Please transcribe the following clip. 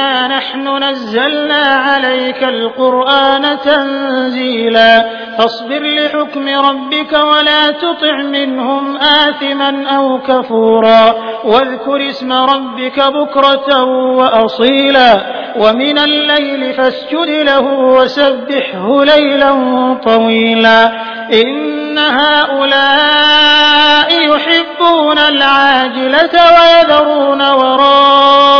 إنا نحن نزلنا عليك القرآن تنزيلا فاصبر لحكم ربك ولا تطع منهم آثما أو كفورا واذكر اسم ربك بكرة وأصيلا ومن الليل فاسجد له وسبحه ليلا طويلا إن هؤلاء يحبون العاجلة ويذرون وراءهم